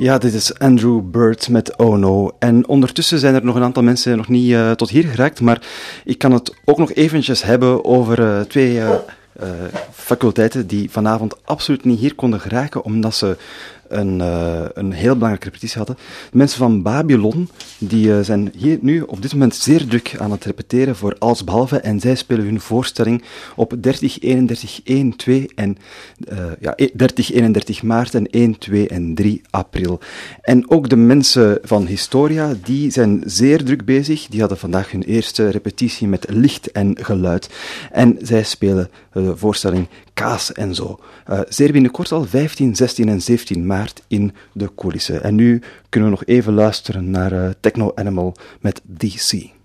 Ja, dit is Andrew Bird met Oh No. En ondertussen zijn er nog een aantal mensen nog niet uh, tot hier geraakt, maar ik kan het ook nog eventjes hebben over uh, twee uh, faculteiten die vanavond absoluut niet hier konden geraken, omdat ze een, een heel belangrijke repetitie hadden. De mensen van Babylon die, uh, zijn hier nu op dit moment zeer druk aan het repeteren voor Allesbehalve en zij spelen hun voorstelling op 30, 31, 1, 2 en uh, ja, 30, 31 maart en 1, 2 en 3 april. En ook de mensen van Historia die zijn zeer druk bezig. Die hadden vandaag hun eerste repetitie met licht en geluid. En zij spelen de voorstelling Kaas en zo. Uh, zeer binnenkort al 15, 16 en 17 maart in de coulissen. En nu kunnen we nog even luisteren naar uh, Techno Animal met DC.